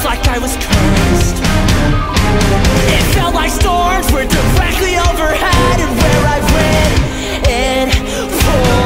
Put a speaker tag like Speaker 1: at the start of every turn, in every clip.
Speaker 1: almost like I was cursed. It felt like storms were directly overhead, and where I've ran it
Speaker 2: for.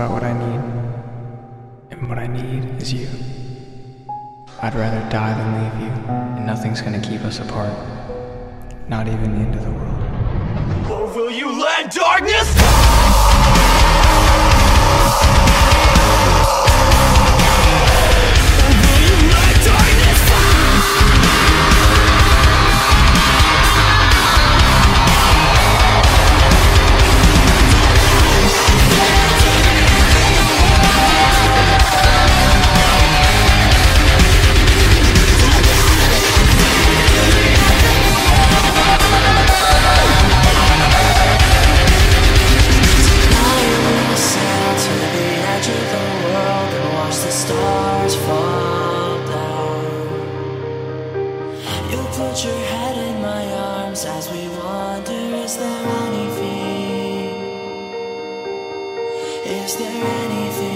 Speaker 2: about what I need, and what I need is you. I'd rather die than leave you, and nothing's gonna keep us apart, not even the end of the world.
Speaker 1: Or will you let darkness stars fall down. You put your head in my arms as we wander. Is there anything? Is there anything?